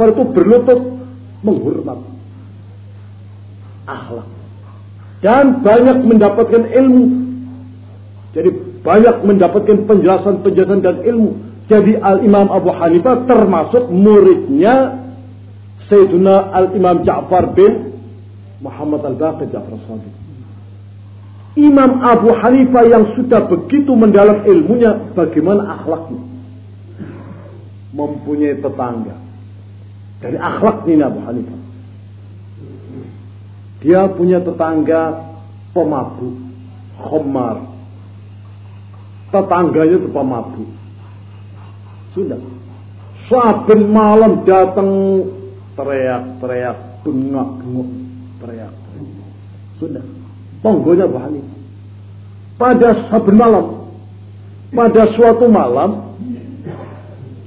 Ja'far itu berlutut menghormat akhlak dan banyak mendapatkan ilmu. Jadi banyak mendapatkan penjelasan-penjelasan dan ilmu. Jadi Al-Imam Abu Hanifah termasuk muridnya Sayyiduna Al-Imam Ja'far bin Muhammad Al-Baqir Ja'far Sadiq. Imam Abu Hanifah yang sudah begitu mendalam ilmunya, bagaimana akhlaknya? Mempunyai tetangga. Dari akhlak ini Abu Hanifah. Dia punya tetangga pemabuk, khomar. Tetangganya itu pemabuk. Sudah. Saben malam datang teriak-teriak, bengak-bengok, teriak-teriak. Sudah tonggonya Abu Hanifah. Pada saben malam, pada suatu malam,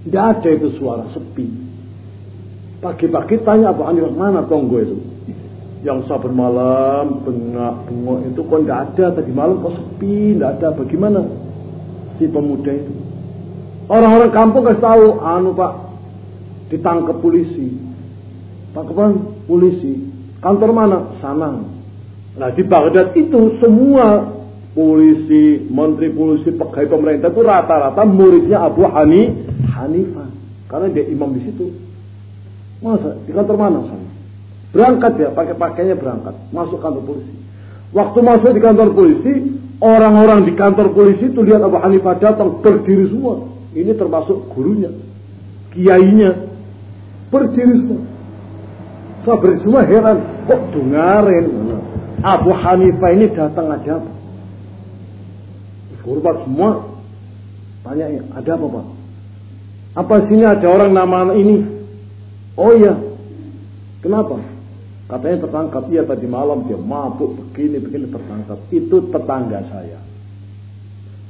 tidak ada itu suara sepi. Pagi-pagi tanya Abu Hanifah, mana tonggo itu? Yang saben malam, bengak, bengok itu kok tidak ada, tadi malam kok sepi, tidak ada. Bagaimana si pemuda itu? Orang-orang kampung kasih tahu, anu pak, ditangkap polisi. Tangkapan polisi. Kantor mana? Sana. Nah di Baghdad itu semua polisi, menteri polisi, pegawai pemerintah itu rata-rata muridnya Abu Hani, Hanifah. Karena dia imam di situ. Masa di kantor mana sana? Berangkat ya, pakai pakainya berangkat, masuk kantor polisi. Waktu masuk di kantor polisi, orang-orang di kantor polisi itu lihat Abu Hanifah datang berdiri semua. Ini termasuk gurunya, kiainya, berdiri semua. Sabar semua heran, kok dengarin? Abu Hanifah ini datang aja apa? Kurban semua. Tanya, ada apa Pak? Apa sini ada orang nama ini? Oh iya. Kenapa? Katanya tertangkap. Iya tadi malam dia mabuk begini begini tertangkap. Itu tetangga saya.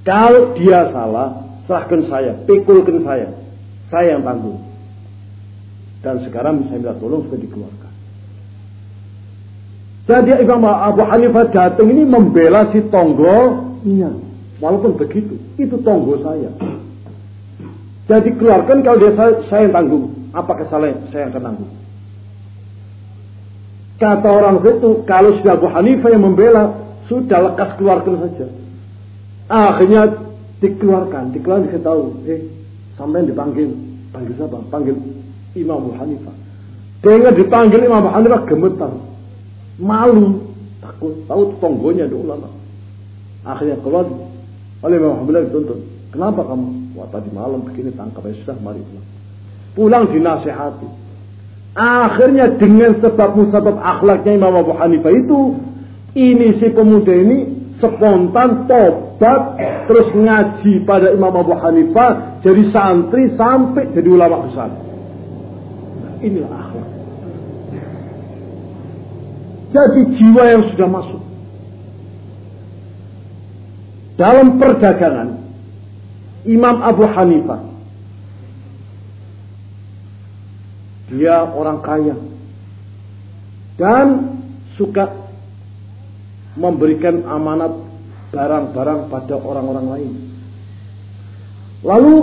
Kalau dia salah, serahkan saya, pikulkan saya. Saya yang tanggung. Dan sekarang saya minta tolong supaya dikeluarkan. Jadi Imam Abu Hanifah datang ini membela si tonggonya. Walaupun begitu, itu tonggo saya. Jadi keluarkan kalau dia saya, saya yang tanggung. Apa kesalahan? Saya akan tanggung. Kata orang itu, kalau sudah Abu Hanifah yang membela, sudah lekas keluarkan saja. Akhirnya dikeluarkan, dikeluarkan dikasih tahu, eh sampai dipanggil, panggil siapa? Panggil Imam Abu Hanifah. Dengan dipanggil Imam Abu Hanifah gemetar. Malu takut. Tahu tonggonya ada ulama. Akhirnya keluar. Oleh Imam Hamzah dituntut. Kenapa kamu? Wah tadi malam begini tangkap ya sudah mari pulang pulang dinasehati. Akhirnya dengan sebab musabab akhlaknya Imam Abu Hanifah itu ini si pemuda ini spontan tobat terus ngaji pada Imam Abu Hanifah jadi santri sampai jadi ulama besar. Nah, inilah akhlak. Jadi jiwa yang sudah masuk. Dalam perdagangan, Imam Abu Hanifah, dia orang kaya dan suka memberikan amanat barang-barang pada orang-orang lain. Lalu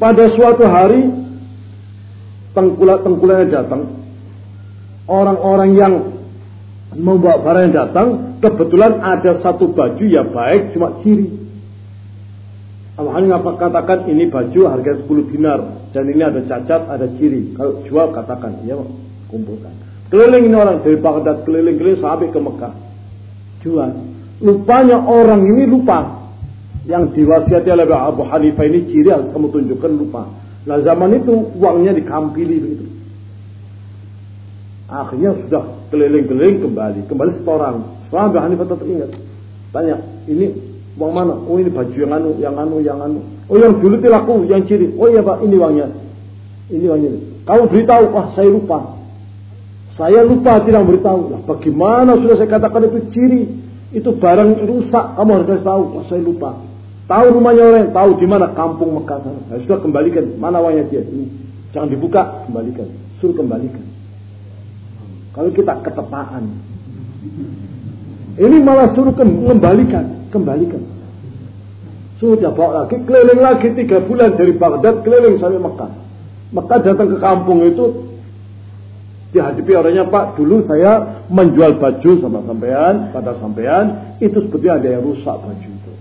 pada suatu hari tengkulak-tengkulaknya datang orang-orang yang membawa barang yang datang, kebetulan ada satu baju ya baik cuma ciri. Ngapa katakan ini baju harga 10 dinar dan ini ada cacat, ada ciri. Kalau jual katakan, ya kumpulkan. Keliling ini orang dari Baghdad keliling-keliling sampai ke Mekah. Jual. Lupanya orang ini lupa. Yang diwasiati oleh Abu Hanifah ini ciri harus kamu tunjukkan lupa. Nah zaman itu uangnya dikampili begitu. Akhirnya sudah keliling-keliling kembali, kembali setoran. Setelah Abu Hanifah tetap ingat. Tanya, ini uang mana? Oh ini baju yang anu, yang anu, yang anu. Oh yang dulu tilaku, yang ciri. Oh iya pak, ini uangnya. Ini uangnya. Kamu beritahu, wah saya lupa. Saya lupa tidak beritahu. Lah bagaimana sudah saya katakan itu ciri. Itu barang rusak, kamu harus kasih tahu. Wah saya lupa. Tahu rumahnya orang, tahu di mana kampung Mekah sana. Saya sudah kembalikan, mana uangnya dia. Ini. Jangan dibuka, kembalikan. Suruh kembalikan. Kalau kita ketepaan. Ini malah suruh kembalikan. Kembalikan. Sudah bawa lagi. Keliling lagi tiga bulan dari Baghdad. Keliling sampai Mekah. Mekah datang ke kampung itu. Dihadapi orangnya Pak, dulu saya menjual baju sama sampean, pada sampean, itu seperti ada yang rusak baju itu.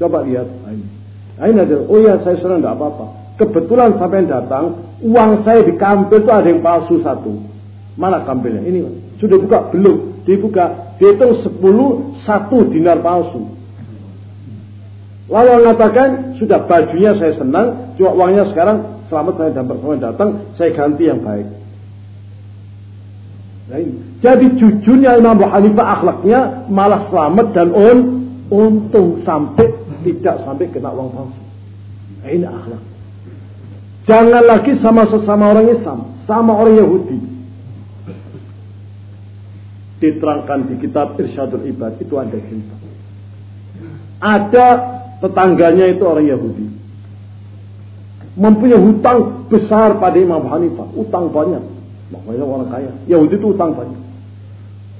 Coba lihat ini. Ini ada, oh ya saya senang tidak apa-apa. Kebetulan sampean datang, uang saya di kampil itu ada yang palsu satu. Mana kampilnya? Ini sudah buka belum? Dibuka, dihitung sepuluh satu dinar palsu. Lalu mengatakan sudah bajunya saya senang, cuma uangnya sekarang selamat saya dapat saya datang, saya ganti yang baik. Jadi jujurnya Imam Abu Hanifah akhlaknya malah selamat dan un, untung sampai tidak sampai kena uang palsu. Nah, ini akhlak. Jangan lagi sama sesama orang Islam, sama orang Yahudi. Diterangkan di kitab Irsyadul Ibad itu ada cerita. Ada tetangganya itu orang Yahudi. Mempunyai hutang besar pada Imam Hanifah, utang banyak. Makanya orang kaya. Yahudi itu utang banyak.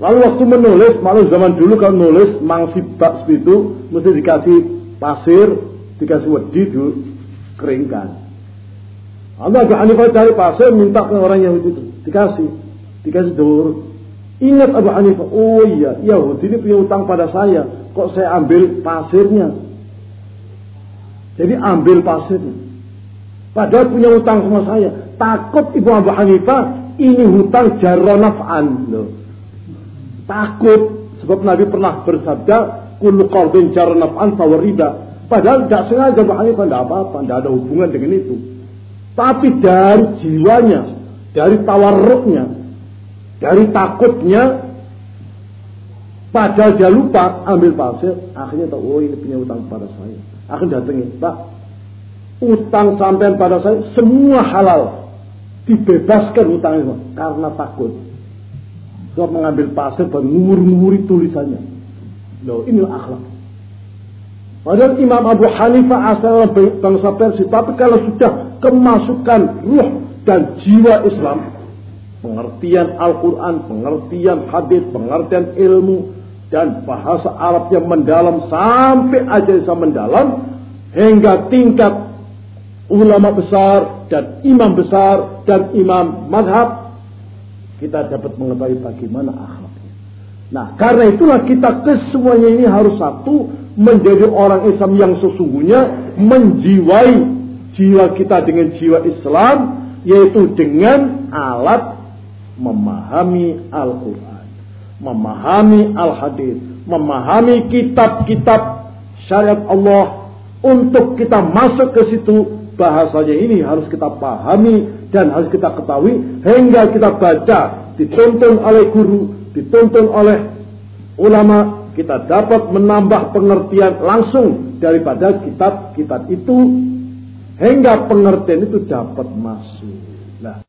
Lalu waktu menulis, malu zaman dulu kalau nulis bak itu mesti dikasih pasir, dikasih wedi, keringkan. Lalu Abu Hanifah cari pasir minta ke orang Yahudi itu. Dikasih. Dikasih dur. Ingat Abu Hanifah. Oh iya. Yahudi ini punya utang pada saya. Kok saya ambil pasirnya. Jadi ambil pasirnya. Padahal punya utang sama saya. Takut Ibu Abu Hanifah. Ini hutang jaronaf'an. Loh. Takut. Sebab Nabi pernah bersabda. Kullu qalbin jaronaf'an fawarida. Padahal tidak sengaja Abu Hanifah. Tidak apa-apa. Tidak ada hubungan dengan itu. Tapi dari jiwanya, dari tawarruknya, dari takutnya, padahal dia lupa ambil pasir, akhirnya tahu, oh ini punya utang pada saya. Akhirnya datangin, Pak, utang sampean pada saya semua halal. Dibebaskan utang itu karena takut. Sebab mengambil pasir dan nguri-nguri tulisannya. Loh, ini akhlak. Padahal Imam Abu Hanifah asal bangsa Persia. Tapi kalau sudah kemasukan ruh dan jiwa Islam, pengertian Al-Quran, pengertian hadis, pengertian ilmu, dan bahasa Arabnya mendalam sampai aja bisa mendalam hingga tingkat ulama besar dan imam besar dan imam madhab kita dapat mengetahui bagaimana akhlaknya. Nah karena itulah kita kesemuanya ini harus satu menjadi orang Islam yang sesungguhnya menjiwai jiwa kita dengan jiwa Islam yaitu dengan alat memahami Al-Quran memahami Al-Hadis memahami kitab-kitab syariat Allah. Untuk kita masuk ke situ bahasanya ini harus kita pahami dan harus kita ketahui hingga kita baca dituntun oleh guru dituntun oleh ulama kita dapat menambah pengertian langsung daripada kitab-kitab itu. Hingga pengertian itu dapat masuk. Nah,